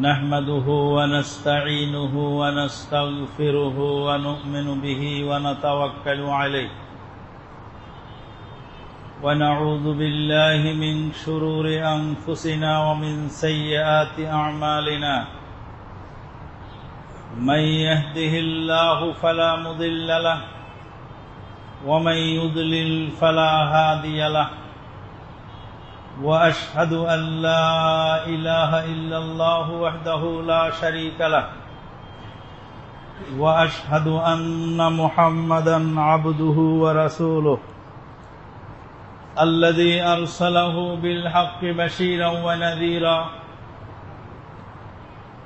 نحمده ونستعينه ونستغفره ونؤمن به ونتوكل عليه. ونعوذ بالله من شرور أنفسنا ومن سيئات أعمالنا. من يهده الله فلا مضل له، ومن يضلل فلا هادي له. واشهد ان لا اله الا الله وحده لا شريك له. واشهد ان محمدا عبده ورسوله. الذي ارسله بالحق بشيرا ونذيرا.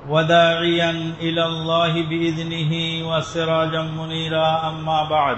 وداعيا الى الله باذنه وسراجا منيرا. اما بعد.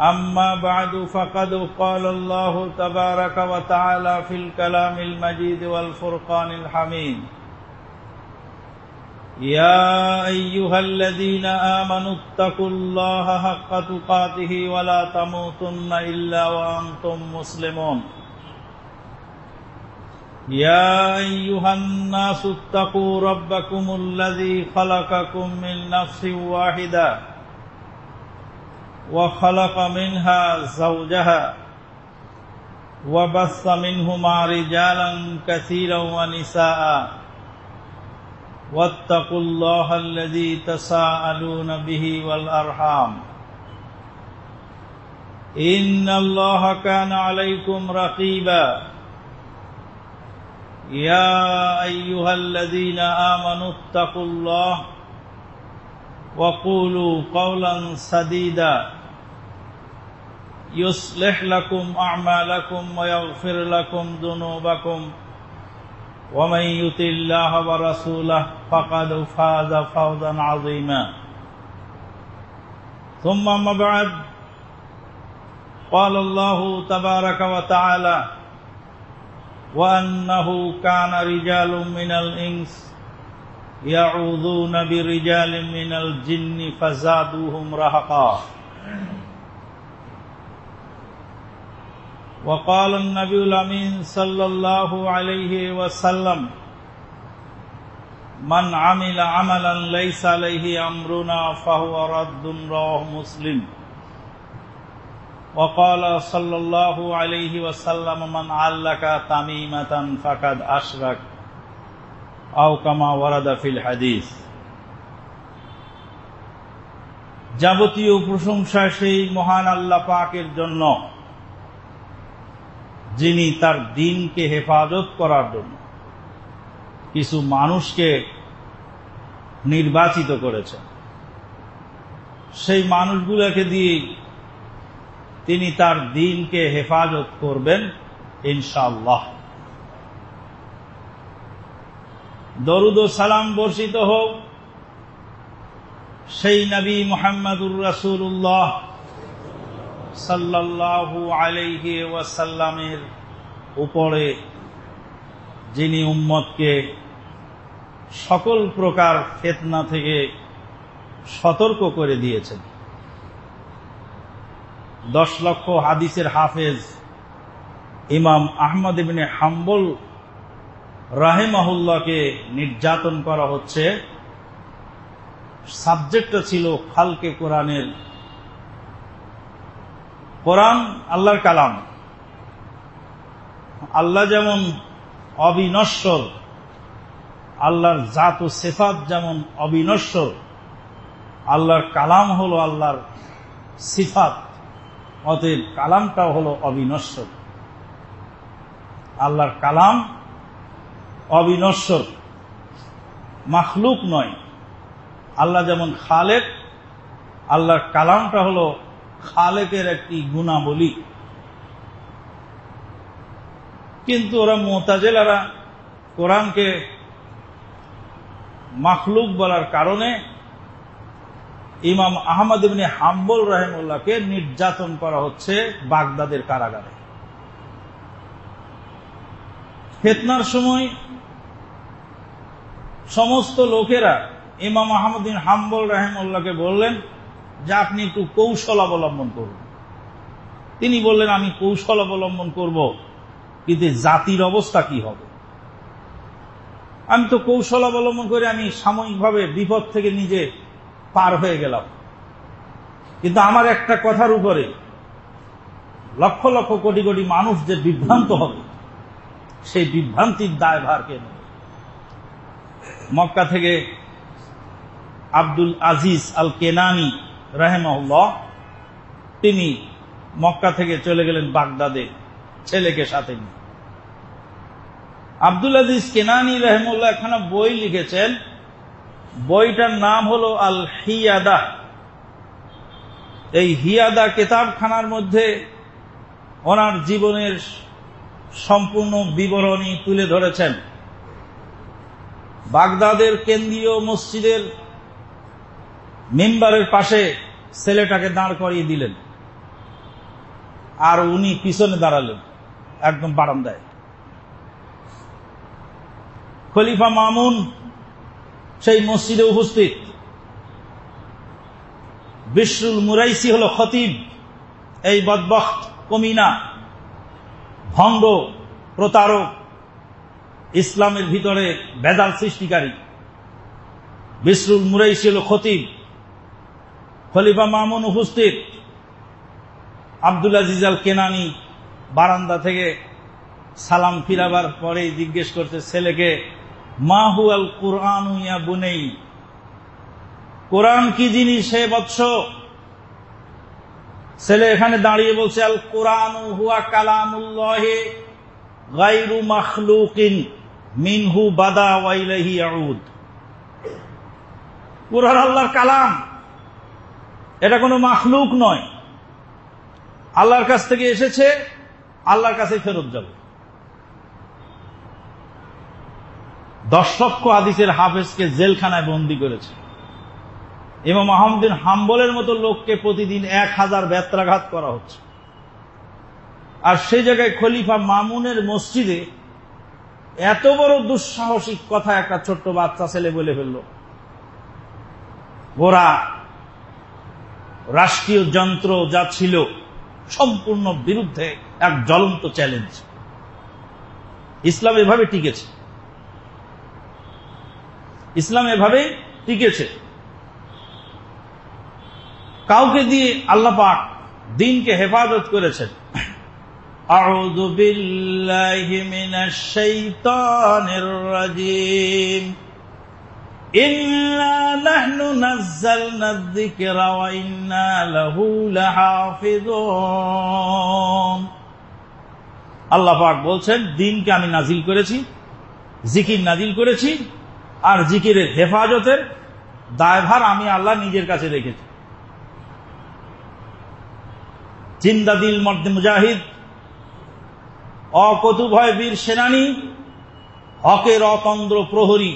أما بعد، فقد قال الله تبارك وتعالى في الكلام المجيد والفرقان الحميد. يا أيها الذين آمنوا اتقوا الله حق تقاته ولا تموتن إلا وأنتم مسلمون. يا أيها الناس اتقوا ربكم الذي خلقكم من نفس واحده وخلق منها زوجها وبث منهما رجالا كثيرا ونساء. واتقوا الله الذي تساءلون به والأرحام. إن الله كان عليكم رقيبا. يا أيها الذين آمنوا اتقوا الله وقولوا قولا سديدا. يصلح لكم أعمالكم ويغفر لكم ذنوبكم. ومن يطع الله ورسوله فقد فاز فوزا عظيما. ثم ما بعد، قال الله تبارك وتعالى وأنه كان رجال من الإنس يعوذون برجال من الجن فزادوهم رهقا. وقال النبي الأمين صلى الله عليه وسلم من عمل عملا ليس عليه أمرنا فهو رد رواه مسلم وقال صلى الله عليه وسلم من علق تميمة فقد أشرك أو كما ورد في الحديث যাবতীয় প্রশংসা সেই মহান আল্লাহ পাকের জন্য যিনি তার দিনকে হেফাজত করার জন্য কিছু মানুষকে নির্বাচিত করেছেন। সেই মানুষগুলোকে দিয়ে তিনি তার দিনকে হেফাজত করবেন ইনশাল্লাহ দরুদ সালাম বর্ষিত হোক। সেই নবী মোহাম্মদুর রাসুল্লাহ সাল্লাহু ওয়াসাল্লামের উপরে যিনি উম্মতকে সকল প্রকার ফেতনা থেকে সতর্ক করে দিয়েছেন। দশ লক্ষ হাদিসের হাফেজ ইমাম আহমদ ইবিনে হাম্বল রাহেমাহুল্লাহকে নির্যাতন করা হচ্ছে। সাবজেক্টটা ছিল খালকে কোরআনের কোরআন আল্লাহর কালাম। আল্লাহ যেমন অবিনশ্বর, আল্লাহর জাত ও সেফাত যেমন অবিনশ্বর, আল্লাহর কালাম হলো আল্লাহর সিফাত, অতএব কালামটাও হলো অবিনশ্বর। আল্লাহর কালাম অবিনশ্বর, মাখলুক নয়। আল্লাহ যেমন খালেক, আল্লাহর কালামটা হলো খালেকের একটি গুণাবলী। কিন্তু ওরা মোতাজেলারা কোরআনকে মাখলুক বলার কারণে ইমাম আহমদ ইবনে হাম্বল রাহেমুল্লাহকে নির্যাতন করা হচ্ছে বাগদাদের কারাগারে। ফেতনার সময় সমস্ত লোকেরা ইমাম আহমদিন হাম্বল রাহেমুল্লাহকে বললেন যে আপনি একটু কৌশল অবলম্বন করুন। তিনি বললেন, আমি কৌশল অবলম্বন করব, কিন্তু জাতির অবস্থা কি হবে? আমি তো কৌশল অবলম্বন করে আমি সাময়িকভাবে বিপদ থেকে নিজে পার হয়ে গেলাম। কিন্তু আমার একটা কথার উপরে লক্ষ লক্ষ কোটি কোটি মানুষ যে বিভ্রান্ত হবে, সেই বিভ্রান্তির দায়ভার কে নেবে? মক্কা থেকে আব্দুল আজিজ আল কেনানি রাহেমহল্লাহ, তিনি মক্কা থেকে চলে গেলেন বাগদাদে, ছেলেকে সাথে নিয়ে। আব্দুল আজিজ কেনানি রহমুল্লাহ এখানে বই লিখেছেন। বইটার নাম হলো আল হিয়াদা এই হিয়াদা কেতাবখানার মধ্যে ওনার জীবনের সম্পূর্ণ বিবরণী তুলে ধরেছেন। বাগদাদের কেন্দ্রীয় মসজিদের মেম্বারের পাশে ছেলেটাকে দাঁড় করিয়ে দিলেন। আর উনি পিছনে দাঁড়ালেন, একদম বারান্দায়। খলিফা মামুন সেই মসজিদে উপস্থিত। বিশ্বুল মুরাইসি হল খতিব, এই বদবখত, কমিনা, ভঙ্গ, প্রতারক, ইসলামের ভিতরে বেদাল সৃষ্টিকারী। বিশ্বুল মুরাইসি হল খতিব খলিফা মামুন উপস্থিত। আব্দুল আজিজ আল কেনানি বারান্দা থেকে সালাম ফিরাবার পরেই জিজ্ঞেস করছে, ছেলেকে মাহু আল কোরআন ইয়া বুনেই, কোরআন কি জিনিস হে বৎস? ছেলে এখানে দাঁড়িয়ে বলছে আল কোরআন হুয়া কালামুল্লাহে গাইরু মাখলুকিন মিনহু বাদা ওয়াইলাহি আউদ কোরআন আল্লাহর কালাম। এটা কোনো মাখলুক নয়। আল্লাহর কাছ থেকে এসেছে, আল্লাহর কাছে ফেরত যাবে। দশ লক্ষ আদিসের হাফেজকে জেলখানায় বন্দি করেছে। এবং আহমদিন হাম্বলের মতো লোককে প্রতিদিন এক হাজার ব্যত্রাঘাত করা হচ্ছে। আর সেই জায়গায় খলিফা মামুনের মসজিদে এত বড় দুঃসাহসিক কথা একটা ছোট্ট বাচ্চা ছেলে বলে ফেলল। ওরা রাষ্ট্রীয় যন্ত্র যা ছিল সম্পূর্ণ বিরুদ্ধে এক জ্বলন্ত চ্যালেঞ্জ ইসলাম এভাবে টিকেছে। ইসলাম এভাবে টিকেছে। কাউকে দিয়ে আল্লাহ পাক দিনকে হেফাজত করেছেন। আউযু বিল্লাহি মিনাশ إنا نحن نزلنا الذكر وإنا له لحافظون আল্লাহ পাক বলছেন দিনকে আমি নাজিল করেছি জিকির নাজিল করেছি আর জিকিরের হেফাজতের দায়ভার আমি আল্লাহ নিজের কাছে রেখেছি জিন্দাদিল মর্দে মুজাহিদ অকতুভয় বীর সেনানী হকের অতন্দ্র প্রহরী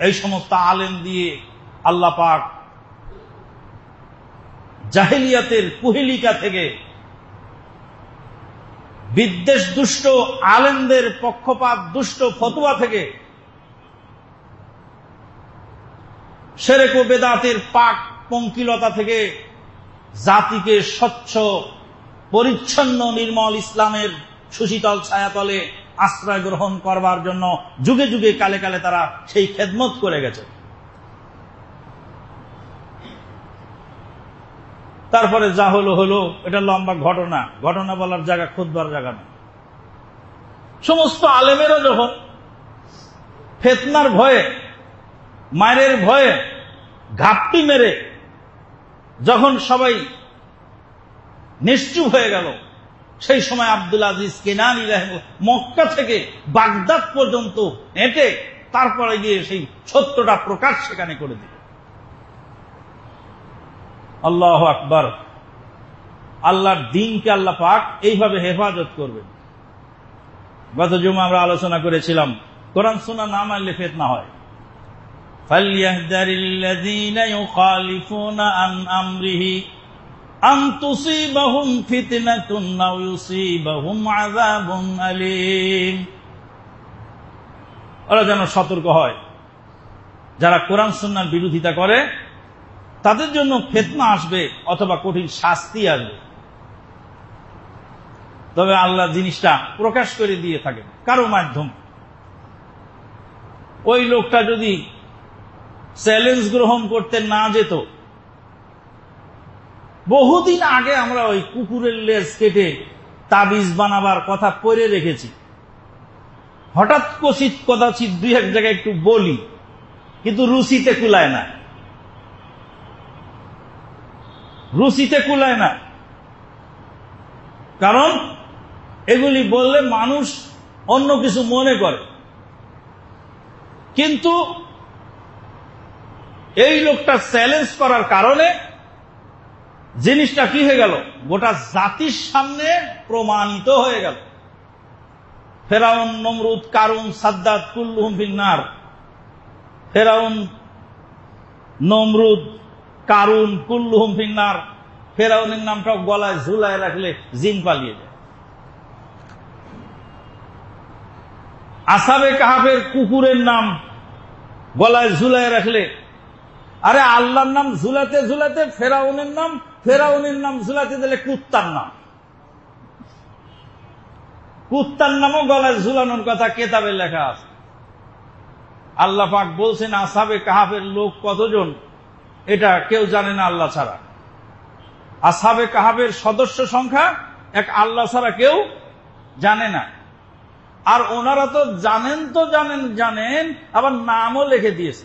এই সমস্ত আলেম দিয়ে আল্লাহ পাক জাহিলিয়াতের কুহেলিকা থেকে বিদ্বেষ দুষ্ট আলেমদের পক্ষপাত, দুষ্ট ফতুয়া থেকে সেরেক বেদাতের পাক পঙ্কিলতা থেকে জাতিকে স্বচ্ছ, পরিচ্ছন্ন, নির্মল ইসলামের সুশীতল ছায়াতলে আশ্রয় গ্রহণ করবার জন্য যুগে যুগে কালে কালে তারা সেই খেদমত করে গেছে। তারপরে যা হলো হলো, এটা লম্বা ঘটনা। ঘটনা বলার জায়গা খুদবার জায়গা না সমস্ত আলেমেরা যখন ফেতনার ভয়ে, মায়ের ভয়ে ঘাপটি মেরে যখন সবাই নিশ্চুপ হয়ে গেল সেই সময় আব্দুল আজিজ কেনানি মক্কা থেকে বাগদাদ পর্যন্ত হেঁটে তারপরে গিয়ে সেই সত্যটা প্রকাশ সেখানে করে দিল আল্লাহ আকবর আল্লাহর দিনকে আল্লাহ পাক এইভাবে হেফাজত করবেন গত জুমা আমরা আলোচনা করেছিলাম কোরআন শোনা না মানলে ফেতনা হয় فليهذر الذين يخالفون عن أمره أن تصيبهم فتنة أو يصيبهم عذاب أليم ওরা যেন সতর্ক হয় যারা কোরআন সুন্নার বিরোধিতা করে তাদের জন্য ফেতনা আসবে অথবা কঠিন শাস্তি আসবে তবে আল্লাহ জিনিসটা প্রকাশ করে দিয়ে থাকেন কারো মাধ্যম ওই লোকটা যদি চ্যালেঞ্জ গ্রহণ করতে না যেত বহুদিন আগে আমরা ওই কুকুরের লেজ কেটে তাবিজ বানাবার কথা পরে রেখেছি। হঠাৎ কচিত কদাচিত দুই এক জায়গায় একটু বলি, কিন্তু রুচিতে কুলায় না। রুচিতে কুলায় না। কারণ এগুলি বললে মানুষ অন্য কিছু মনে করে। কিন্তু এই লোকটা চ্যালেঞ্জ করার কারণে জিনিসটা কি হয়ে গেল? গোটা জাতির সামনে প্রমাণিত হয়ে গেল। ফেরাউন, নমরুদ, কারুন, সাদ্দাত কুল্লুহুম ফিন্নার। ফেরাউন, নমরুদ, কারুন কুল্লুহুম ফিন্নার। ফেরাউনের নামটা গলায় ঝুলায় রাখলে জিন পালিয়ে যায়। আসাবে কাহাবের কুকুরের নাম গলায় ঝুলায় রাখলে, আরে আল্লাহর নাম ঝুলাতে ঝুলাতে ফেরাউনের নাম ফেরাউনের নাম ঝুলাতে দিলে কুত্তার নাম। কুত্তার নামও গলায় ঝুলানোর কথা কেতাবে লেখা আছে। আল্লাহ পাক বলছেন, আসাবে কাহাবের লোক কতজন? এটা কেউ জানে না আল্লাহ ছাড়া। আসাবে কাহাবের সদস্য সংখ্যা এক আল্লাহ ছাড়া কেউ জানে না। আর ওনারা তো জানেন তো জানেন জানেন, আবার নামও লিখে দিয়েছে।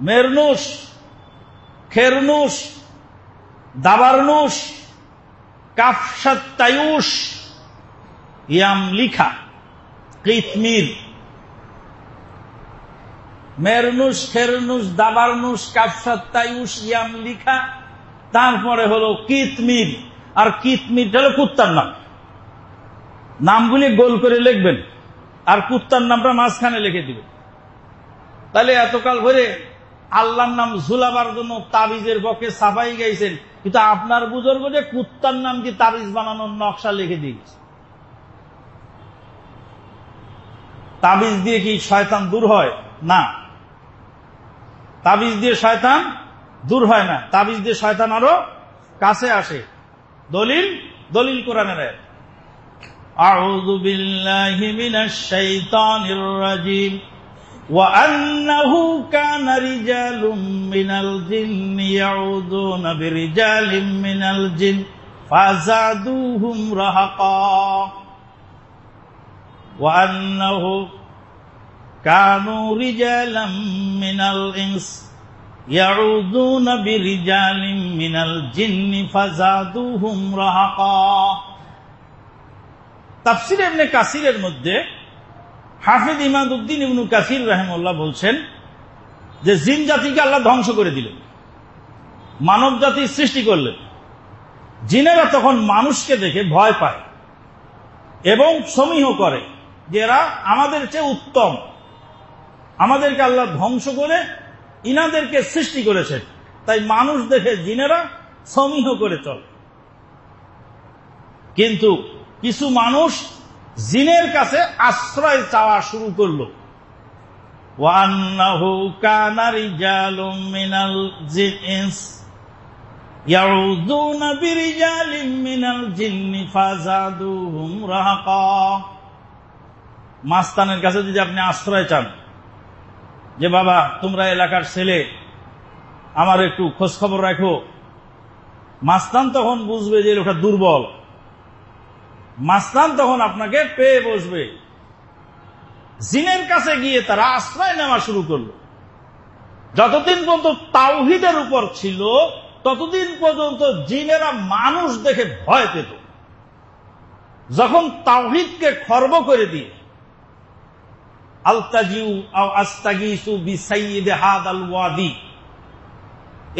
মেরনুস খেরনুস দাবারনুস কাফসাত্তায়ুস ইয়াম লিখা কিতমির। মেরনুস খেরনুস দাবারনুস কাফসাত্তায়ুস ইয়াম লিখা তারপরে হলো কিতমির। আর কিতমিরটা হলো কুত্তার নাম। নামগুলি গোল করে লিখবেন। আর কুত্তার নামটা মাঝখানে লিখে দিবেন। তাহলে এতকাল ধরে আল্লাহর নাম ঝুলাবার জন্য তাবিজের বকে সাফাই গাইছেন, কিন্তু আপনার বুজুর্গ যে কুত্তার নাম কি তাবিজ বানানোর নকশা লিখে দিয়েছে? তাবিজ দিয়ে কি শয়তান দূর হয়? না। তাবিজ দিয়ে শয়তান দূর হয় না। তাবিজ দিয়ে শয়তান আরও কাছে আসে। দলিল দলিল কোরআনের আউযু বিল্লাহি মিনাশ শাইতানির রাজিম। وأنه كان رجال من الجن يعوذون برجال من الجن فزادوهم رهقا وأنه كانوا رجالا من الإنس يعوذون برجال من الجن فزادوهم رهقا তাফসির এমনি কাসিরের মধ্যে হাফিদ ইমাদ উদ্দিন ইবনু কাসির রাহেমুল্লাহ বলছেন যে জিন জাতিকে আল্লাহ ধ্বংস করে দিলেন, মানব জাতির সৃষ্টি করলেন। জিনেরা তখন মানুষকে দেখে ভয় পায় এবং সমীহ করে যে এরা আমাদের চেয়ে উত্তম। আমাদেরকে আল্লাহ ধ্বংস করে ইনাদেরকে সৃষ্টি করেছেন। তাই মানুষ দেখে জিনেরা সমীহ করে চলে। কিন্তু কিছু মানুষ জিনের কাছে আশ্রয় চাওয়া শুরু করল। মাস্তানের কাছে যদি আপনি আশ্রয় চান, যে বাবা, তোমরা এলাকার ছেলে, আমার একটু খোঁজ খবর রাখো। মাস্তান তখন বুঝবে যে লোকটা দুর্বল। মাস্তান তখন আপনাকে পেয়ে বসবে। জিনের কাছে গিয়ে তারা আশ্রয় নেওয়া শুরু করল। যতদিন পর্যন্ত তাওহিদের উপর ছিল, ততদিন পর্যন্ত জিনেরা মানুষ দেখে ভয় পেত। যখন তাওহিদকে খর্ব করে দিয়ে, আলতাজিউ আস্তাগিসু আল ওয়াদি,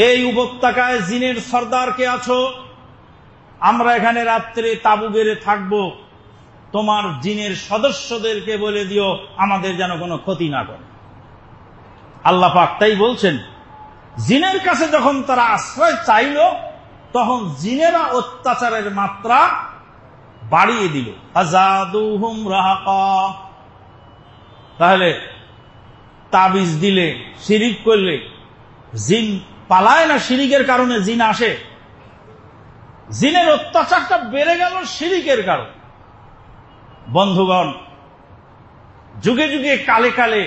এই উপত্যকায় জিনের সর্দার কে আছো? আমরা এখানে রাত্রে তাবু বেড়ে থাকব। তোমার জিনের সদস্যদেরকে বলে দিও, আমাদের যেন কোনো ক্ষতি না করে। আল্লাহ পাক তাই বলছেন, জিনের কাছে যখন তারা আশ্রয় চাইল, তখন জিনেরা অত্যাচারের মাত্রা বাড়িয়ে দিল। আজাদুহুম রাহাকা। তাহলে তাবিজ দিলে, শিরিক করলে, জিন পালায় না শিরিকের কারণে জিন আসে? জিনের অত্যাচারটা বেড়ে গেল শিরিকের কারণ। বন্ধুগণ, যুগে যুগে কালে কালে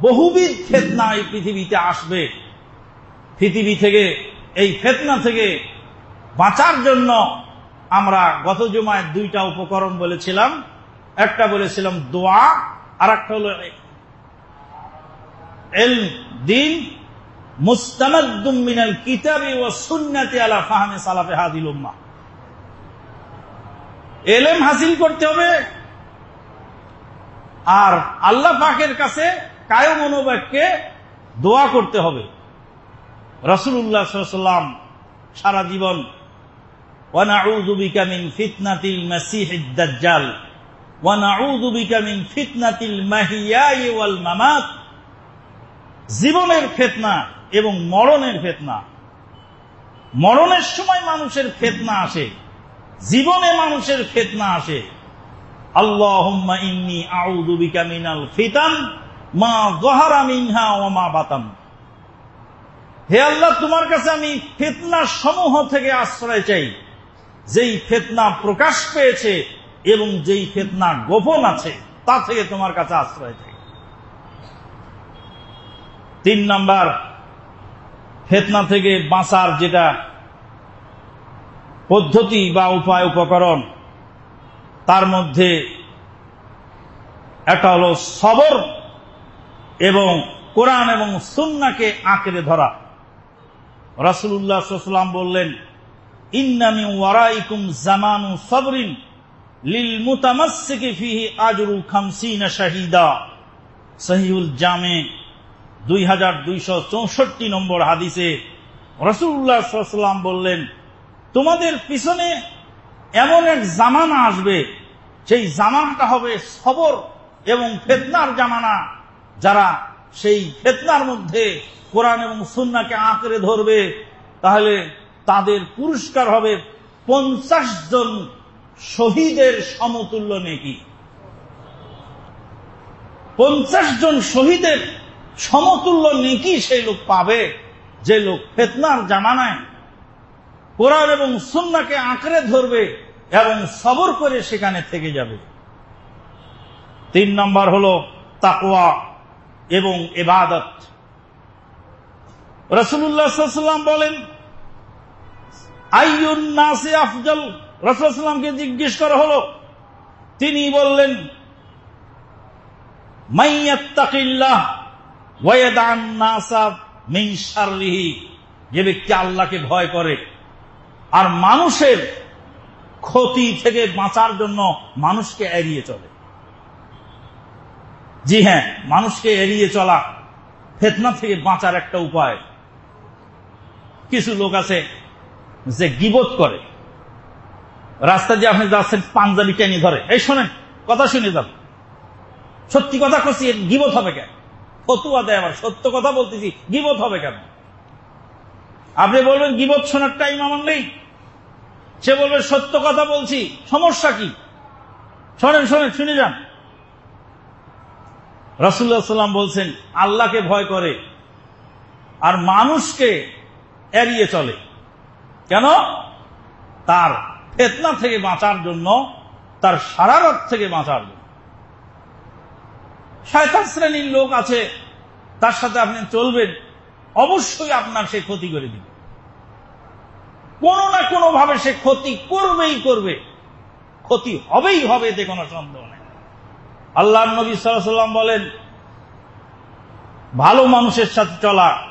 বহুবিধ ফেতনা এই পৃথিবীতে আসবে। পৃথিবী থেকে, এই ফেতনা থেকে বাঁচার জন্য আমরা গত জমায় দুইটা উপকরণ বলেছিলাম। একটা বলেছিলাম দোয়া আর একটা হল এল, দিন মুস্তামাদ্দুম কিতাবি ও সুন্নাতি আলা সালাফে হাদিল উম্মাহ এলেম হাসিল করতে হবে। আর আল্লাহ পাকের কাছে কায় মনোবাক্যে দোয়া করতে হবে। রসুল্লাহ সাল্লাম সারা জীবন ফিতনাতিল মাসিহিদ দাজ্জাল ফিতনাতিল ওয়াল মামাত। জীবনের ফেতনা এবং মরণের ফেতনা। মরণের সময় মানুষের ফেতনা আসে। জীবনে মানুষের ফেতনা আসে। তোমার কাছে আমি ফেতনা সমূহ থেকে আশ্রয় চাই। যেই ফেতনা প্রকাশ পেয়েছে এবং যেই ফেতনা গোপন আছে, তা থেকে তোমার কাছে আশ্রয় চাই। তিন নাম্বার ফেতনা থেকে বাঁচার যেটা পদ্ধতি বা উপায়, উপকরণ, তার মধ্যে একটা হল সবর এবং কোরআন এবং সুন্নাকে আঁকড়ে ধরা। রাসুল্লাহাম বললেন ইন্নামি ওয়ারাইকুম জামানু সবরিন লিল মুতামাসসিকি ফিহি আজরু খামসিনা শাহিদা। সহিউল জামে দুই হাজার চৌষট্টি নম্বর হাদিসে রসুল্লাহাম বললেন, তোমাদের পিছনে এমন এক জামানা আসবে, সেই জামানাটা হবে সবর এবং ফেতনার জামানা, যারা সেই ফেতনার মধ্যে কোরআন এবং সুন্নাকে আঁকড়ে ধরবে। তাহলে তাদের পুরস্কার হবে পঞ্চাশ জন শহীদের সমতুল্য নেকি। পঞ্চাশ জন শহীদের সমতুল্য নেকি সেই লোক পাবে, যে লোক ফেতনার জামানায়। কোরআন এবং সুন্নাকে আঁকড়ে ধরবে এবং সবর করে সেখানে থেকে যাবে। তিন নম্বর হল তাকওয়া এবং এবাদত রসুল্লাহাম বলেন, আইয়ুন আফজল। রসুলামকে জিজ্ঞেস করা হলো, তিনি বললেন, মাইয়াত্তাকিল্লাহ ওয়াদান নাসা মিন শাররিহি যে ব্যক্তি আল্লাহকে ভয় করে, আর মানুষের ক্ষতি থেকে বাঁচার জন্য মানুষকে এড়িয়ে চলে। জি হ্যাঁ মানুষকে এড়িয়ে চলা ফেতনা থেকে বাঁচার একটা উপায়। কিছু লোক আছে যে গিবত করে। রাস্তা দিয়ে আপনি যাচ্ছেন, পাঞ্জাবি টেনে ধরে। এই শোনেন, কথা শুনে যান। সত্যি কথা করছি গিবত হবে কেন? ফতুয়া দেয় আবার সত্য কথা বলতেছি, গিবত হবে কেন? আপনি বলবেন, গিবত শোনার টাইম আমার নেই। সে বলবে, সত্য কথা বলছি, সমস্যা কি? শোনেন শোনেন, শুনে যান। রসুল্লাহ সাল্লাম বলছেন, আল্লাহকে ভয় করে আর মানুষকে এড়িয়ে চলে। কেন? তার ফেতনা থেকে বাঁচার জন্য, তার সারারত থেকে বাঁচার জন্য। শয়তান শ্রেণির লোক আছে, তার সাথে আপনি চলবেন, অবশ্যই আপনার সে ক্ষতি করে দিবে। কোনো না কোনো ভাবে সে ক্ষতি করবেই করবে। ক্ষতি হবেই হবে এতে কোনো সন্দেহ নেই। আল্লাহ নবী সাল্লাম বলেন, ভালো মানুষের সাথে চলা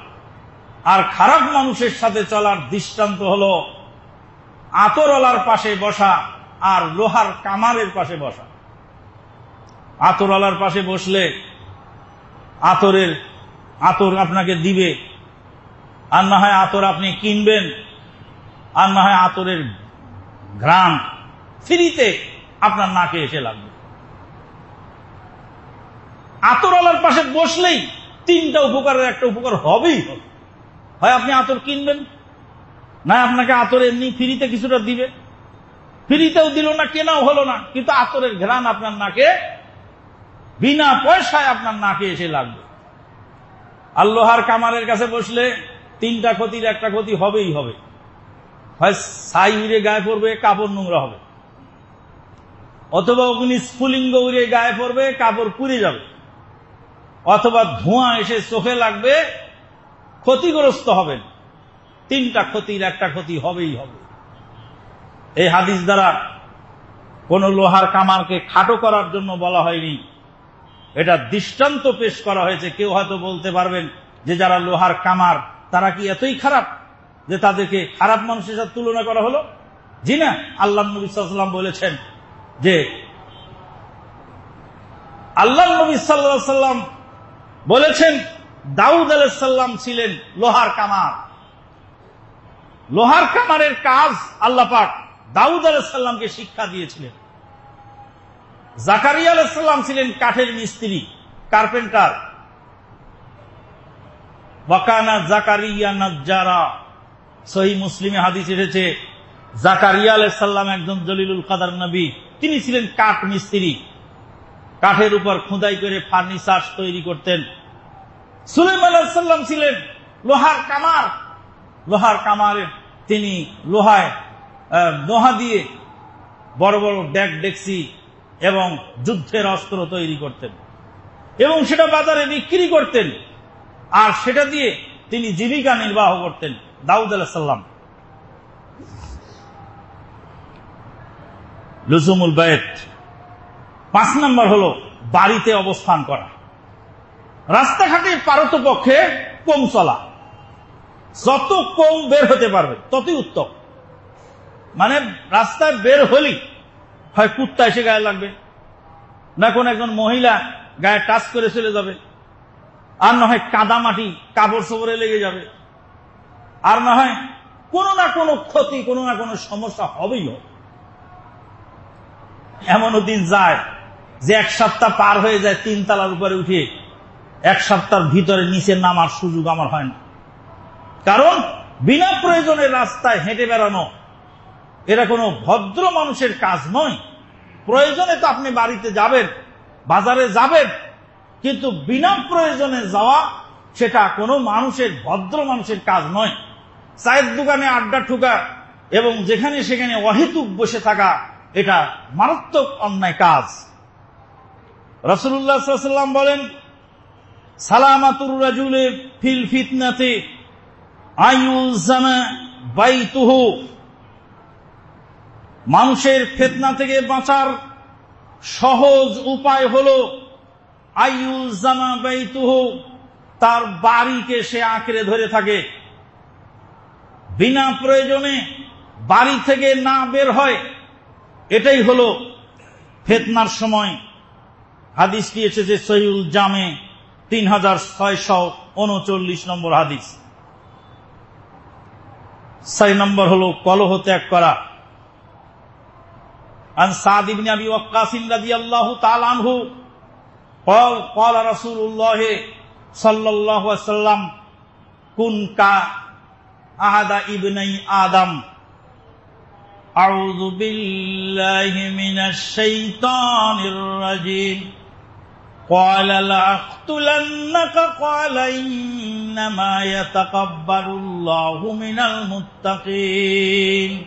আর খারাপ মানুষের সাথে চলার দৃষ্টান্ত হল আতরওয়ালার পাশে বসা আর লোহার কামারের পাশে বসা। আতরওয়ালার পাশে বসলে আতরের আতর আপনাকে দিবে। আর না হয় আতর আপনি কিনবেন, আর না হয় আতরের ঘ্রাণ ফ্রিতে আপনার নাকে এসে লাগবে। আতরওয়ালার পাশে বসলেই তিনটা উপকারের একটা উপকার হবেই হবে। হয় আপনি আতর কিনবেন, না আপনাকে আতর এমনি ফ্রিতে কিছুটা দিবে। ফ্রিতেও দিল না, কেনাও হলো না, কিন্তু আতরের ঘ্রাণ আপনার নাকে বিনা পয়সায় আপনার নাকে এসে লাগবে। আল্লোহার কামারের কাছে বসলে তিনটা ক্ষতির একটা ক্ষতি হবেই হবে। হয় ছাই উড়ে গায়ে পড়বে, কাপড় নোংরা হবে। অথবা অগ্নি স্ফুলিঙ্গ উড়ে গায়ে পড়বে, কাপড় পুড়ে যাবে। অথবা ধোঁয়া এসে চোখে লাগবে, ক্ষতিগ্রস্ত হবেন। তিনটা ক্ষতির একটা ক্ষতি হবেই হবে। এই হাদিস দ্বারা কোন লোহার কামারকে খাটো করার জন্য বলা হয়নি। এটা দৃষ্টান্ত পেশ করা হয়েছে। কেউ হয়তো বলতে পারবেন যে যারা লোহার কামার, তারা কি এতই খারাপ যে তাদেরকে খারাপ মানুষের সাথে তুলনা করা হলো? জি না, আল্লাহ নবী সাল্লাম বলেছেন যে, আল্লাহ নবী সাল্লাম বলেছেন, দাউদ আলাইসাল্লাম ছিলেন লোহার কামার। লোহার কামারের কাজ আল্লাহ পাক দাউদ আলাইসাল্লামকে শিক্ষা দিয়েছিলেন। জাকারিয়া আলাইসাল্লাম ছিলেন কাঠের মিস্ত্রি, কার্পেন্টার। ওয়াকানা জাকারিয়া নাজ্জারা সহি মুসলিমে হাদিস এসেছে, জাকারিয়া আলাইসাল্লাম একজন জলিলুল কাদার নবী, তিনি ছিলেন কাঠ মিস্ত্রি। কাঠের উপর খুদাই করে ফার্নিচার তৈরি করতেন। সুলাইমান আলাইসাল্লাম ছিলেন লোহার কামার। লোহার কামারে তিনি লোহায় লোহা দিয়ে বড় বড় ডেক ডেকসি এবং যুদ্ধের অস্ত্র তৈরি করতেন। এবং সেটা বাজারে বিক্রি করতেন। আর সেটা দিয়ে তিনি জীবিকা নির্বাহ করতেন, দাউদ আলাহাল্লাম লুজুমুল বায়েত পাঁচ নম্বর হলো বাড়িতে অবস্থান করা। রাস্তাঘাটের পারত পক্ষে কম চলা। যত কম বের হতে পারবে, ততই উত্তম। মানে রাস্তায় বের হলি হয় কুত্তা এসে গায়ে লাগবে। না কোন একজন মহিলা গায়ে টাচ করে চলে যাবে। আর না হয় কাদা মাটি, কাপড় সবরে লেগে যাবে। আর না হয় কোনো না কোনো ক্ষতি, কোনো না কোনো সমস্যা হবেই হবে এমনও দিন যায় যে এক সপ্তাহ পার হয়ে যায় তিন তালার উপরে উঠে। এক সপ্তাহের ভিতরে নিচে নামার সুযোগ আমার হয় না। কারণ বিনা প্রয়োজনে রাস্তায় হেঁটে বেড়ানো এটা কোনো ভদ্র মানুষের কাজ নয়। প্রয়োজনে তো আপনি বাড়িতে যাবেন, বাজারে যাবেন, কিন্তু বিনা প্রয়োজনে যাওয়া সেটা কোনো মানুষের, ভদ্র মানুষের কাজ নয়। চায়ের দোকানে আড্ডা ঠুকা এবং যেখানে সেখানে অহেতুক বসে থাকা, এটা মারাত্মক অন্যায় কাজ। রসুল্লাহাম বলেন, সালামাতুর রাজুলে ফিল ফিতনাতে আয়ুজামা বাইতুহু মানুষের ফেতনা থেকে বাঁচার সহজ উপায় হল আয়ুজামা বাইতুহু, তার বাড়িকে সে আঁকড়ে ধরে থাকে। বিনা প্রয়োজনে বাড়ি থেকে না বের হয়। এটাই হলো ফেতনার সময়। হাদিস হাদিসটি এসেছে সহিউল জামে তিন হাজার ছয়শো উনচল্লিশ নম্বর হাদিস। ছয় নম্বর হল কলহ ত্যাগ করা। عن سعد بن ابي وقاص رضي الله تعالى عنه قال قال رسول الله صلى الله عليه وسلم كن كأحد ابني آدم أعوذ بالله من الشيطان الرجيم قال لأقتلنك قال إنما يتقبل الله من المتقين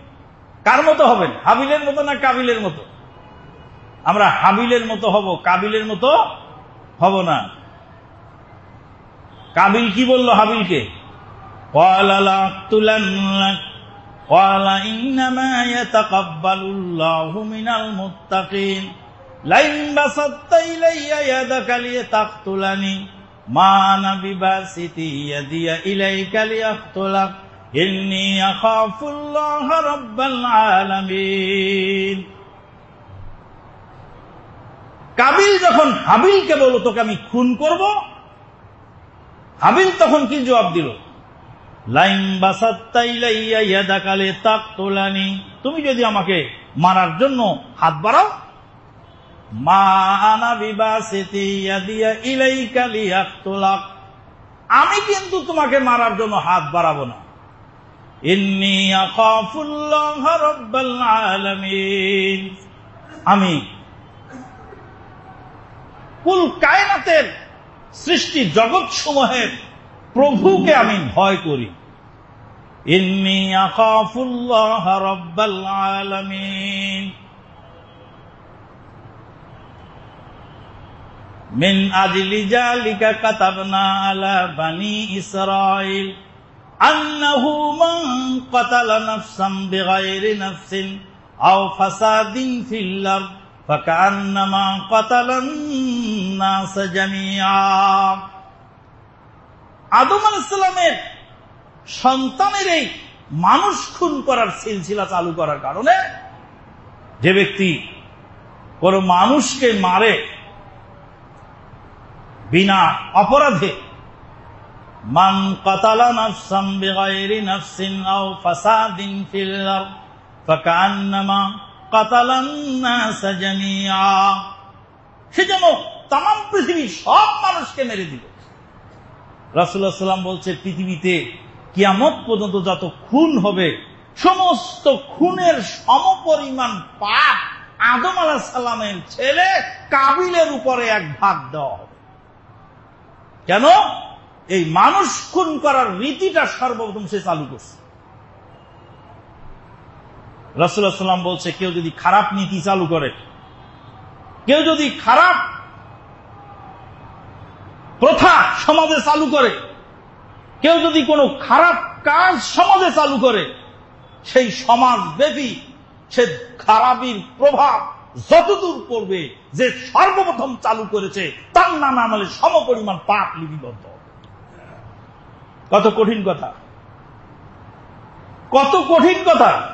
কার মতো হবেন? হাবিলের মতো না কাবিলের মতো? আমরা হাবিলের মতো হব, কাবিলের মতো হব না। কাবিল কি বলল হাবিলকে? মা আনা বিবাসিতি লিয়াকতুলাক ইন্নী আখাফুল্লাহ রাব্বাল আলামিন কাবিল যখন হাবিলকে বলল, তোকে আমি খুন করব? হাবিল তখন কি জবাব দিল? লাইম বাসাত্তাইলাইয়া ইয়াদাকালে তাক তোলানি তুমি যদি আমাকে মারার জন্য হাত বাড়াও, মা আনা বিবাসিতি ইয়াদিয়া ইলাইকা লিয়াকতুলাক। আমি কিন্তু তোমাকে মারার জন্য হাত বাড়াবো না। ইন্নী আখাফুল্লাহ রাব্বাল আলামিন আমি কুল কায়নাতের সৃষ্টি জগৎ সমূহের প্রভুকে আমি ভয় করি ইন্নি আখাফুল্লাহ রাব্বাল আলামিন من أجل ذلك كتبنا على بني إسرائيل أنه من قتل نفسا بغير نفس أو فساد في الأرض فكأنما قتل الناس جميعا আদম আলাইসালামের সন্তানের এই মানুষ খুন করার সিলসিলা চালু করার কারণে যে ব্যক্তি কোন মানুষকে মারে বিনা অপরাধে মান কাতালা নাফসাম তাম সব মানুষকে মেরে দিল। রাসুল্লাহ সাল্লাম বলছে, পৃথিবীতে কিয়ামত পর্যন্ত যত খুন হবে, সমস্ত খুনের সমপরিমাণ পাপ আদম আলাহ সাল্লামের ছেলে কাবিলের উপরে এক ভাগ দেওয়া হবে। কেন? এই মানুষ খুন করার রীতিটা সর্বপ্রথম সে চালু করছে। রসুল্লাহ সাল্লাম বলছে, কেউ যদি খারাপ নীতি চালু করে, কেউ যদি খারাপ প্রথা সমাজে চালু করে, কেউ যদি কোনো খারাপ কাজ সমাজে চালু করে, সেই সমাজ ব্যাপী সে খারাপির প্রভাব যতদূর পড়বে, যে সর্বপ্রথম চালু করেছে, তার নাম আমলে সম পরিমাণ পাপ লিপিবদ্ধ। কত কঠিন কথা। কত কঠিন কথা।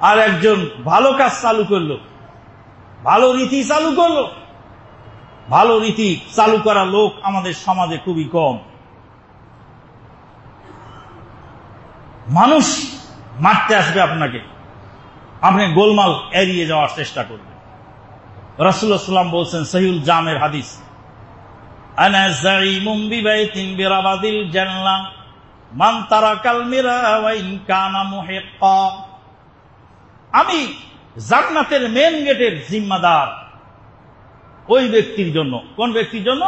আর একজন ভালো কাজ চালু করল। ভালো রীতি চালু করল। ভালো রীতি চালু করা লোক আমাদের সমাজে খুবই কম। মানুষ মারতে আসবে আপনাকে। আপনি গোলমাল এড়িয়ে যাওয়ার চেষ্টা করবেন। রসুল্লাহ সাল্লাম বলছেন সহিউল জামের হাদিস। أنا زعيم ببيت بربض الجنة من ترك المراء وإن كان محقا আমি জান্নাতের মেন গেটের জিম্মাদার ওই ব্যক্তির জন্য কোন ব্যক্তির জন্য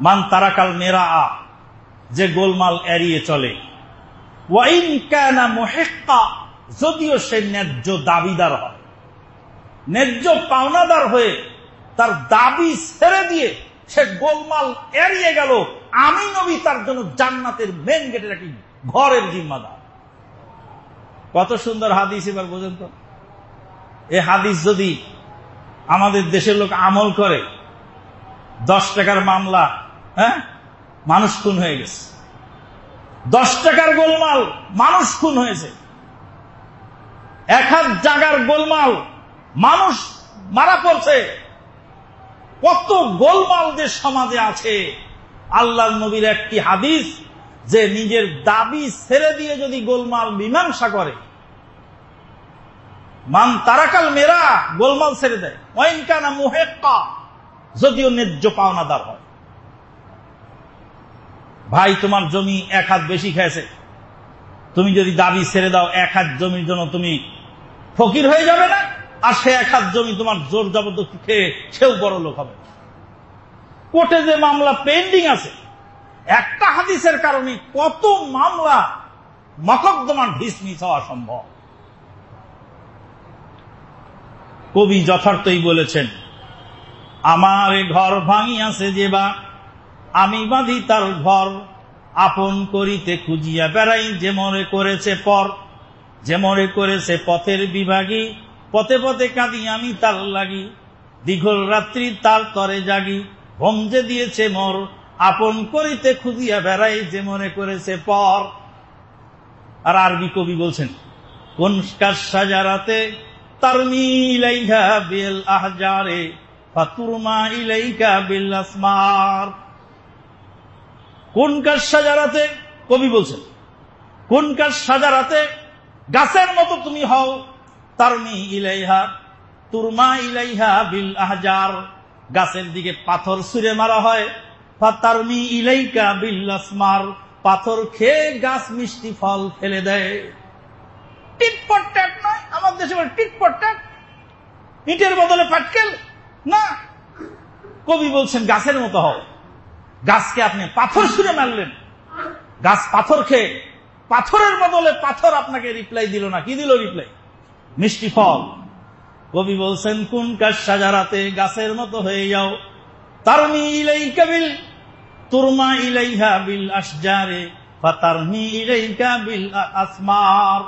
মান তারাকাল মেরা যে গোলমাল এড়িয়ে চলে ওয়াইন কানা মোহেক্কা যদিও সে ন্যায্য দাবিদার হয় ন্যায্য পাওনাদার হয়ে তার দাবি ছেড়ে দিয়ে সে গোলমাল এড়িয়ে গেল। আমি নবী, তার জন্য জান্নাতের মেন গেটের একটি ঘরের জিম্মাদার। কত সুন্দর হাদিস এবার বোঝেন তো। এ হাদিস যদি আমাদের দেশের লোক আমল করে, দশ টাকার মামলা হ্যাঁ? মানুষ খুন হয়ে গেছে। দশ টাকার গোলমাল, মানুষ খুন হয়েছে। এক হাত জাগার গোলমাল, মানুষ মারা পড়ছে। কত গোলমাল যে সমাজে আছে। আল্লাহ নবীর একটি হাদিস যে নিজের দাবি ছেড়ে দিয়ে যদি গোলমাল মীমাংসা করে, মান তারাকাল মেরা, গোলমাল ছেড়ে দেয়। ওয়াইনকানা মুহেক্কা, যদিও ন্যায্য পাওনা পাওনাদার হয়। ভাই, তোমার জমি এক হাত বেশি খেয়েছে। তুমি যদি দাবি ছেড়ে দাও, এক হাত জমির জন্য তুমি ফকির হয়ে যাবে না? আর সে এক হাত জমি তোমার জোর জবরদস্তি খেয়ে সেও বড় লোক হবে। কোর্টে যে মামলা পেন্ডিং আছে, একটা হাদিসের কারণে কত মামলা মকদ্দমান ডিসমিস হওয়া সম্ভব। কবি যথার্থই বলেছেন, আমার ঘর ভাঙিয়াছে যে বা, আমি বাঁধি তার ঘর, আপন করিতে খুঁজিয়া বেড়াই, যে মনে করেছে পর, যে মনে করেছে পথের বিভাগী পথে পথে কাঁদি আমি তার লাগি। দীঘল রাত্রি তার তরে জাগি। যে দিয়েছে মর, আপন করিতে খুঁজিয়া বেড়াই যে মনে করেছে পর। আর আরবি কবি বলছেন, কোন সাজারাতে তারমি ইলাইহা বিল আহজারে, ফাতুরমা ইলাইকা বিল কোন কাজ সাজারাতে, কবি বলছেন, কোন কাজ সাজারাতে গাছের মতো তুমি হও তারমি ইলাইহা, তুরমা ইলাইহা বিল আহজার। গাছের দিকে পাথর ছুঁড়ে মারা হয়। তারমি ইলাইকা বিল আসমার। পাথর খেয়ে গাছ মিষ্টি ফল ফেলে দেয়। নয় দেশে বদলে পাটকেল না। কবি বলছেন, গাছের মতো হও। গাছকে আপনি পাথর ছুঁড়ে মারলেন। গাছ পাথর খেয়ে, পাথরের বদলে পাথর আপনাকে রিপ্লাই দিল না। কি দিল রিপ্লাই মিষ্টি ফল। কবি বলছেন, কোন কাজ সাজারাতে গাছের মতো হয়ে যাও। তারমি ইলাই কাবিল তুরমা আসজারে ইলাইকা আসমার।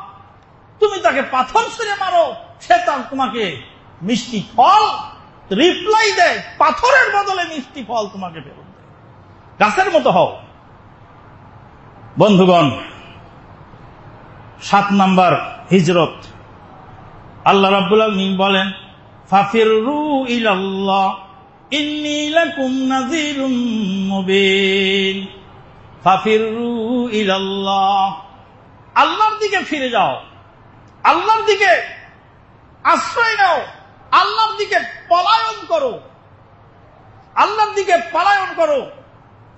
তুমি তাকে পাথর ছেড়ে মারো, সে তার তোমাকে মিষ্টি ফল রিপ্লাই দেয়, পাথরের বদলে মিষ্টি ফল তোমাকে ফেরত গাছের মতো হও। বন্ধুগণ, সাত নাম্বার হিজরত আল্লাহ রাব্বুল আলমিন বলেন ফাফির ইলাল্লাহ, ইন্নী লাকুম নাযীরুম মুবিন। ফাফির ইলাল্লাহ, আল্লাহর দিকে ফিরে যাও, আল্লাহর দিকে আশ্রয় নাও, আল্লাহর দিকে পলায়ন করো, আল্লাহর দিকে পলায়ন করো।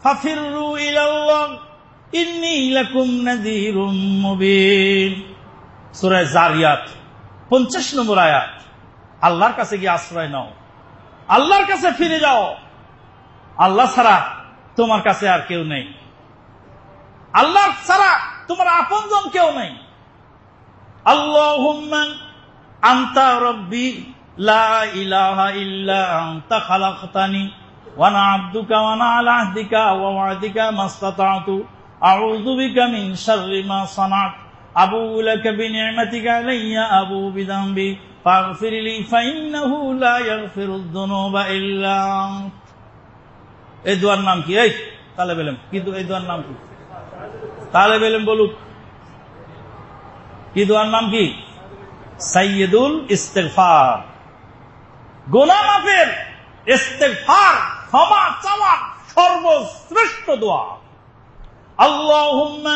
ফাফির ইলাল্লাহ, ইন্নী লাকুম নাযীরুম মুবিন। সূরা জারিয়াত। পঞ্চাশ নম্বর আয়াত। আল্লাহর কাছে গিয়ে আশ্রয় নাও। আল্লাহর কাছে ফিরে যাও। আল্লাহ ছাড়া তোমার কাছে আর কেউ নেই। আল্লাহ ছাড়া তোমার আপনজন কেউ নেই। আল্লাহ আন্তা মা ফাগফির লি ফাইন্নাহু লা ইয়াগফিরুদ যুনুবা ইল্লা এই দোয়ার নাম কি? এই তালে এই দোয়ার নাম কি? তালে বলুক। কি দোয়ার নাম কি? ইস্তেগফার। গোনা ইস্তেগফার, ক্ষমা সর্বশ্রেষ্ঠ দোয়া। আল্লাহুম্মা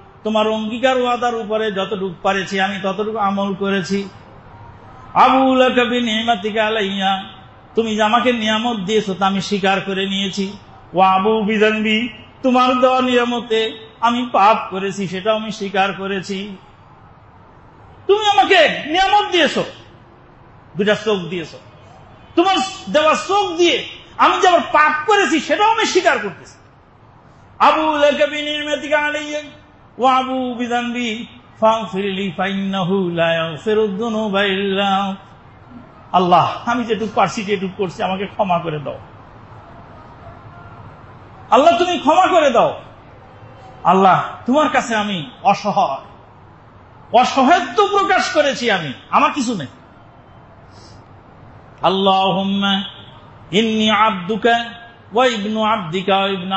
তোমার অঙ্গীকার ওয়াদার উপরে যতটুকু পারেছি, আমি ততটুকু আমল করেছি। আবুল কবি নিয়মাতিকা আলাইয়া, তুমি যে আমাকে নিয়ামত দিয়েছ তা আমি স্বীকার করে নিয়েছি। ও আবু বিজানবি তোমার দেওয়া নিয়ামতে আমি পাপ করেছি, সেটাও আমি স্বীকার করেছি। তুমি আমাকে নিয়ামত দিয়েছ দুটা চোখ দিয়েছ। তোমার দেওয়া চোখ দিয়ে আমি যে আবার পাপ করেছি, সেটাও আমি স্বীকার করতেছি। আবু কবি নির্মাতিকা আলাইয়া ও আবু বিজানবি ফাগফিরলি ফাইন্নাহু আল্লাহ, আমি যেটুকু পারছি যেটুকু করছি, আমাকে ক্ষমা করে দাও। আল্লাহ, তুমি ক্ষমা করে দাও। আল্লাহ, তোমার কাছে আমি অসহায়। অসহায়ত্ব প্রকাশ করেছি আমি, আমার কিছু নেই। আল্লাহ ইন্নি আব্দুকা ওয়া ইবনু আব্দিকা ওয়া ইবনু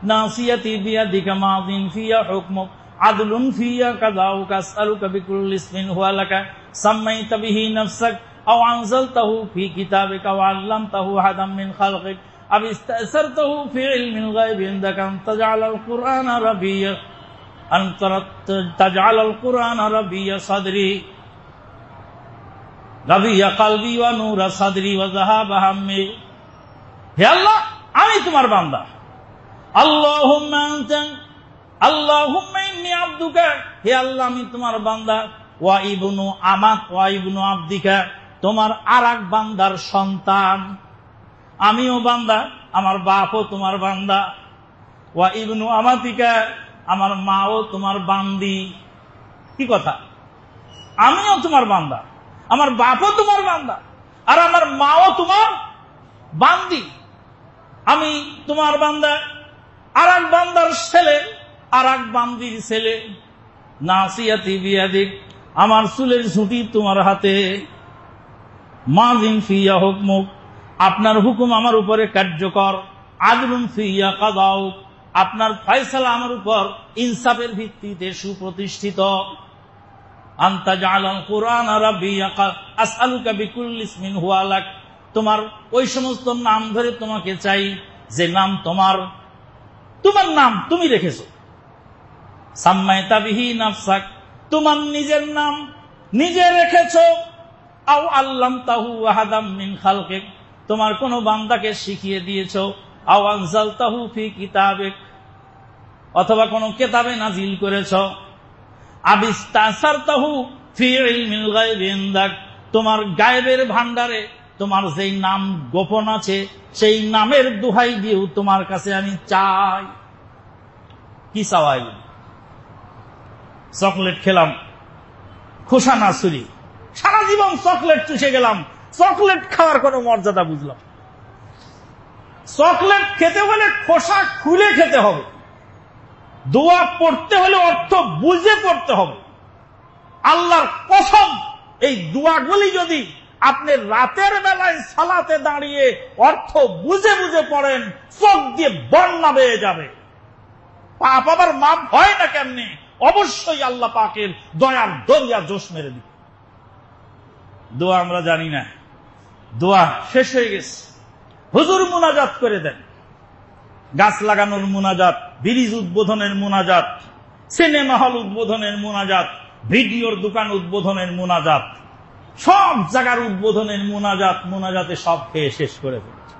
আমাতিকা নাসিয়াতি বিয়াদিকা মাযিন ফিয়া হুকমুক আদলুন ফিয়া কাযা ওয়া কাসআলুকা বিকুল্লি ইসমিন হুয়া লাকা সাম্মাইতা বিহি নাফসাক أو أنزلته في كتابك وعلمته أحدا من خلقك أو استأثرته في علم الغيب عندك أن تجعل القرآن ربيع أن تجعل القرآن ربيع صدري ربيع قلبي ونور صدري وذهاب همي হে আল্লাহ আমি তোমার বান্দা আল্লাহুম্মা আনতা, আল্লাহুম্মা ইন্নী আবদুকা। হে আল্লাহ, আমি তোমার বান্দা। ওয়া ইবনু আমাত ওয়া ইবনু আবদিকা, তোমার আর এক বান্দার সন্তান। আমিও বান্দা, আমার বাপও তোমার বান্দা। ওয়া ইবনু আমাতিকা, আমার মাও তোমার বান্দি। কি কথা? আমিও তোমার বান্দা, আমার বাপও তোমার বান্দা, আর আমার মাও তোমার বান্দি। আমি তোমার বান্দা আর এক বান্দার ছেলে, আর এক বান্দির ছেলে। নাসিয়াতি বিয়াদিক, আমার চুলের ছুটি তোমার হাতে। মাজিন ফিয়া হোক মুখ আপনার হুকুম আমার উপরে কার্যকর। আদরুন ফিয়া কাদাও আপনার ফয়সালা আমার উপর ইনসাফের ভিত্তিতে সুপ্রতিষ্ঠিত। তোমার ওই সমস্ত নাম ধরে তোমাকে চাই, যে নাম তোমার তোমার নাম তুমি রেখেছো। সাম্মাই তাবিহি নাফসাক, তোমার নিজের নাম নিজে রেখেছ। আও আল্লাম তাহু আহাদাম মিন খালকে, তোমার কোন বান্দাকে শিখিয়ে দিয়েছ। আও আনজাল তাহু ফি কিতাবে, অথবা কোন কেতাবে নাজিল করেছ। আবিস্তাসার তাহু ফি ইলমিল গায়বি ইনদাক, তোমার গায়েবের ভান্ডারে তোমার যেই নাম গোপন আছে, সেই নামের দুহাই দিয়েও তোমার কাছে আমি চাই। কি চাওয়াই চকলেট খেলাম খোসা না ছুরি। সারা জীবন চকলেট চুষে গেলাম, চকলেট খাওয়ার কোন মর্যাদা বুঝলাম। চকলেট খেতে হলে খোসা খুলে খেতে হবে। দোয়া পড়তে হলে অর্থ বুঝে পড়তে হবে। আল্লাহর কসম, এই দোয়াগুলি যদি আপনি রাতের বেলায় সালাতে দাঁড়িয়ে অর্থ বুঝে বুঝে পড়েন, চোখ দিয়ে বন্যা বেয়ে যাবে। পাপ আবার মাপ হয় না কেমনি? অবশ্যই আল্লাহ পাকের দয়ার দরিয়া জোশ মেরে দিবে। দোয়া আমরা জানি না। দোয়া শেষ হয়ে গেছে। হুজুর মুনাজাত করে দেন। গাছ লাগানোর মুনাজাত, ব্রিজ উদ্বোধনের মুনাজাত, সিনেমা হল উদ্বোধনের মুনাজাত, ভিডিওর দোকান উদ্বোধনের মুনাজাত। সব জায়গার উদ্বোধনের মুনাজাত, মুনাজাতে সব খেয়ে শেষ করে ফেলেছে।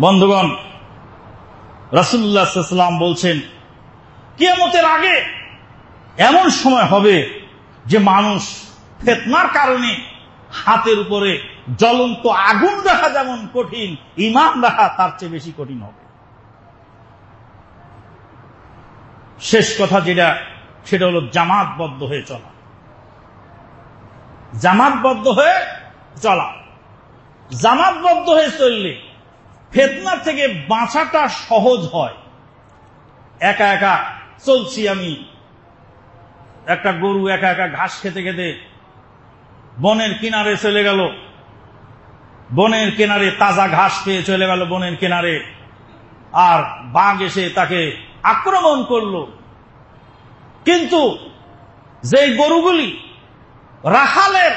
বন্ধুগণ রাসুল্লাহাম বলছেন, কিয়ামতের আগে এমন সময় হবে যে মানুষ ফেতনার কারণে হাতের উপরে জ্বলন্ত আগুন রাখা যেমন কঠিন ইমান রাখা তার চেয়ে বেশি কঠিন হবে। শেষ কথা যেটা, সেটা হলো জামাতবদ্ধ হয়ে চলা। জামাতবদ্ধ হয়ে চলা। জামাতবদ্ধ হয়ে চললে ফেতনা থেকে বাঁচাটা সহজ হয়। একা একা চলছি আমি। একটা গরু একা একা ঘাস খেতে খেতে বনের কিনারে চলে গেল। বনের কিনারে তাজা ঘাস পেয়ে চলে গেল বনের কিনারে। আর বাঘ এসে তাকে আক্রমণ করল। কিন্তু যেই গরুগুলি রাখালের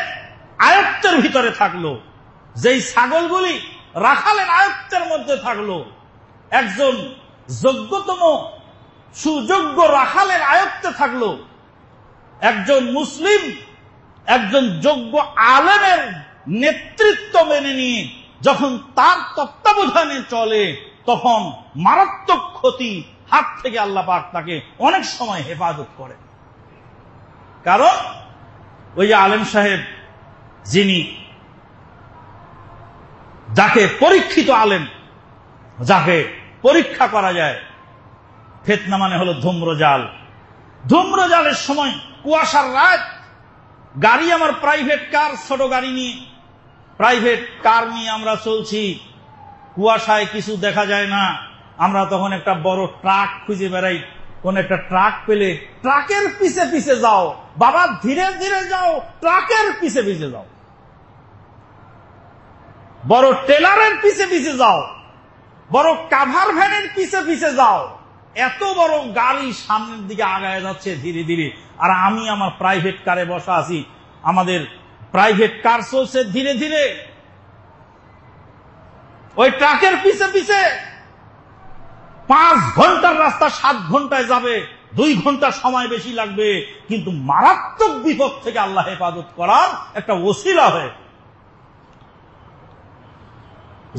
আয়ত্তের ভিতরে থাকল। যেই ছাগলগুলি রাখালের আয়ত্তের মধ্যে থাকল। একজন যোগ্যতম, সুযোগ্য রাখালের আয়ত্তে থাকল। একজন মুসলিম, একজন যোগ্য আলেমের নেতৃত্ব মেনে নিয়ে যখন তার তত্ত্বাবধানে চলে, তখন মারাত্মক ক্ষতি হাত থেকে আল্লাহ পাক তাকে অনেক সময় হেফাজত করে কারণ ওই আলেম সাহেব, যিনি যাকে পরীক্ষিত আলেম, যাকে পরীক্ষা করা যায়, ফেতনা মানে হলো ধূম্রজাল। ধূম্রজালের সময় কুয়াশার রাত, গাড়ি আমার প্রাইভেট কার ছোট গাড়ি নিয়ে প্রাইভেট কার নিয়ে আমরা চলছি। কুয়াশায় কিছু দেখা যায় না। আমরা তখন একটা বড় ট্রাক খুঁজে বেড়াই। কোন একটা ট্রাক পেলে ট্রাকের পিছে পিছে যাও। বাবা, ধীরে ধীরে যাও, ট্রাকের পিছে পিছে যাও। বড় টেলারের পিছে পিছে যাও। বড় কাভার ভ্যানের পিছে পিছে যাও। এত বড় গাড়ি সামনের দিকে আগায় যাচ্ছে ধীরে ধীরে। আর আমি আমার প্রাইভেট কারে বসা আছি। আমাদের প্রাইভেট কার চলছে ধীরে ধীরে। ওই ট্রাকের পিছে পিছে পাঁচ ঘণ্টার রাস্তা সাত ঘন্টায় যাবে, দুই ঘণ্টা সময় বেশি লাগবে, কিন্তু মারাত্মক বিপদ থেকে আল্লাহ হেফাজত করার একটা ওসিলা হয়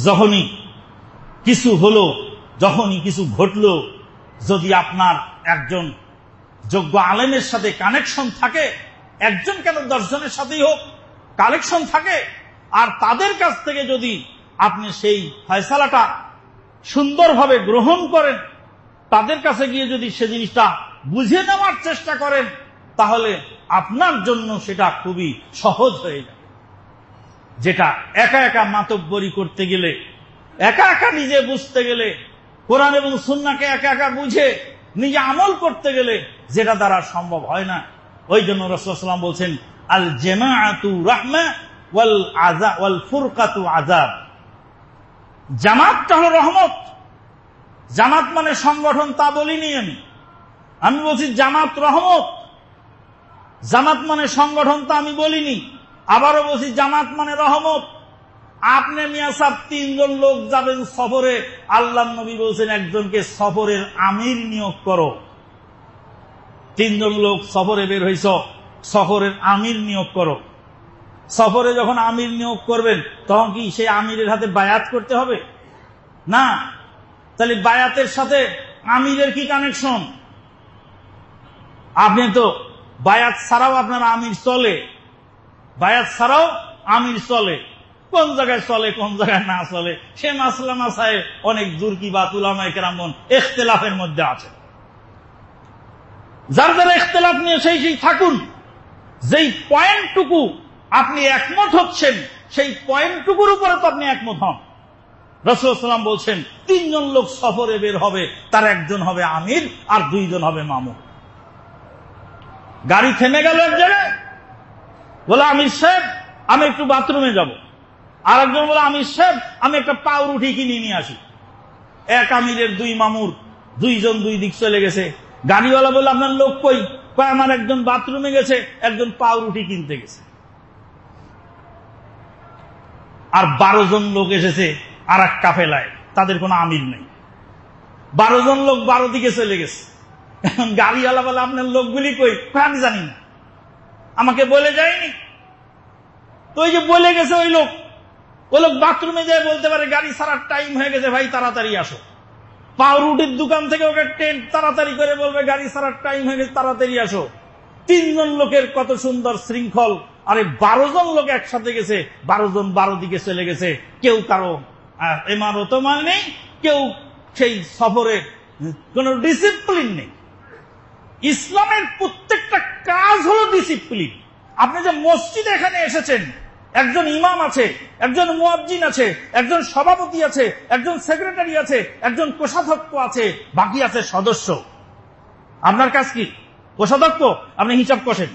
যখনই কিছু হলো, যখনই কিছু ঘটলো, যদি আপনার একজন যোগ্য আলেমের সাথে কানেকশন থাকে, একজন কেন দশজনের সাথেই হোক কালেকশন থাকে, আর তাদের কাছ থেকে যদি আপনি সেই ফয়সালাটা সুন্দরভাবে গ্রহণ করেন, তাদের কাছে গিয়ে যদি সে জিনিসটা বুঝে নেওয়ার চেষ্টা করেন, তাহলে আপনার জন্য সেটা খুবই সহজ হয়ে যাবে। যেটা একা একা মাতব্বরি করতে গেলে, একা একা নিজে বুঝতে গেলে, কোরআন এবং সুন্নাকে একা একা বুঝে নিজে আমল করতে গেলে যেটা দ্বারা সম্ভব হয় না। ওই জন্য রসুলাম বলছেন আল জেমাআতু রাহমা ওয়াল আজা ওয়াল ফুরকাতু আজাব জামাতটা হলো রহমত। জামাত মানে সংগঠন তা বলিনি আমি। আমি বলছি জামাত রহমত। জামাত মানে সংগঠন তা আমি বলিনি। আবারও বলছি জামাত মানে রহমত। আপনি মিয়া সাহ তিনজন লোক যাবেন সফরে, আল্লাহ নবী বলছেন একজনকে সফরের আমির নিয়োগ করো। তিনজন লোক সফরে বের হইছ, সফরের আমির নিয়োগ করো। সফরে যখন আমির নিয়োগ করবেন, তখন কি সেই আমিরের হাতে বায়াত করতে হবে? না। তাহলে বায়াতের সাথে আমিরের কি কানেকশন আপনি তো বায়াত ছাড়াও আপনার আমির চলে। বায়াত ছাড়াও আমির চলে। কোন জায়গায় চলে, কোন জায়গায় না চলে? সে মাসলা মাসায় অনেক জুরকি বা তুলামায় কেরামন এখতেলাফের মধ্যে আছে। যার যারা এখতেলাফ নিয়ে সেই সেই থাকুন। যেই পয়েন্টটুকু আপনি একমত হচ্ছেন, সেই পয়েন্টটুকুর উপরে তো আপনি একমত হন। রসুলাম বলছেন, তিনজন লোক সফরে বের হবে, তার একজন হবে আমির আর দুইজন হবে মামু গাড়ি থেমে গেল এক জায়গায়। বলে, আমির সাহেব, আমি একটু বাথরুমে যাব। আর একজন বলে, আমির সাহেব, আমি একটা পাউরুটি কিনে নিয়ে আসি। এক আমিরের দুই মামুর, দুইজন দুই দিক চলে গেছে। গাড়িওয়ালা বলে, আপনার লোক কই? কয়, আমার একজন বাথরুমে গেছে, একজন পাউরুটি কিনতে গেছে। আর বারো জন লোক এসেছে আর এক কাফেলায়। তাদের কোনো আমির নেই। বারো জন লোক বারো দিকে চলে গেছে। এখন গাড়িওয়ালা বলে, আপনার লোকগুলি কই? আমি জানি না। আমাকে বলে যায়নি। তো ওই যে বলে গেছে ওই লোক। ওই লোক বাথরুমে যায়, বলতে পারে, গাড়ি সারার টাইম হয়ে গেছে ভাই, তাড়াতাড়ি আসো। পাউরুটির দোকান থেকে ওকে টেন্ট তাড়াতাড়ি করে বলবে, গাড়ি সারার টাইম হয়ে গেছে, তাড়াতাড়ি আসো। তিনজন লোকের কত সুন্দর শৃঙ্খল আরে বারো জন লোক একসাথে গেছে, বারো জন বারো দিকে চলে গেছে। কেউ কারও এমারত মানে নেই, কেউ সেই সফরে কোন ডিসিপ্লিন নেই। ইসলামের প্রত্যেকটা কাজ হলো ডিসিপ্লিন আপনি যে মসজিদ এখানে এসেছেন, একজন ইমাম আছে, একজন মুয়াজ্জিন আছে, একজন সভাপতি আছে, একজন সেক্রেটারি আছে, একজন কোষাধ্যক্ষ আছে, বাকি আছে সদস্য। আপনার কাজ কি? কোষাধ্যক্ষ? আপনি হিসাব কষেন।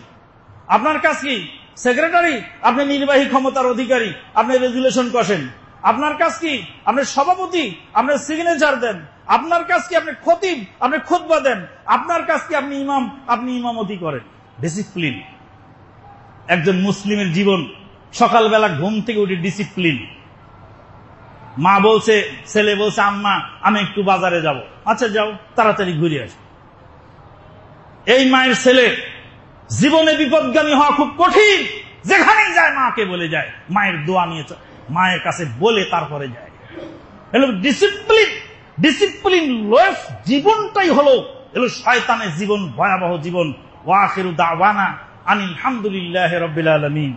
আপনার কাজ কি? সেক্রেটারি, আপনি নির্বাহী ক্ষমতার অধিকারী, আপনি রেজুলেশন কষেন। আপনার কাজ কি? আপনি সভাপতি, আপনি সিগনেচার দেন। আপনার কাজ কি? আপনি খতিব, আপনি খুতবা দেন। আপনার কাজ কি? আপনি ইমাম, আপনি ইমামতি করেন। ডিসিপ্লিন একজন মুসলিমের জীবন, সকালবেলা ঘুম থেকে উঠে ডিসিপ্লিন মা বলছে, ছেলে বলছে, আম্মা, আমি একটু বাজারে যাব। আচ্ছা যাও, তাড়াতাড়ি ঘুরে আস। এই মায়ের ছেলে জীবনে বিপদগামী হওয়া খুব কঠিন। যেখানেই যায়, মাকে বলে যায়, মায়ের দোয়া নিয়ে মায়ের কাছে বলে তারপরে যায়। হলো ডিসিপ্লিন ডিসিপ্লিন লোয়েস জীবনটাই হলো, এলো শয়তানের জীবন, ভয়াবহ জীবন। ওয়াখিরু দাওয়ানা আনিল হামদুলিল্লাহ রবিল আলমিন।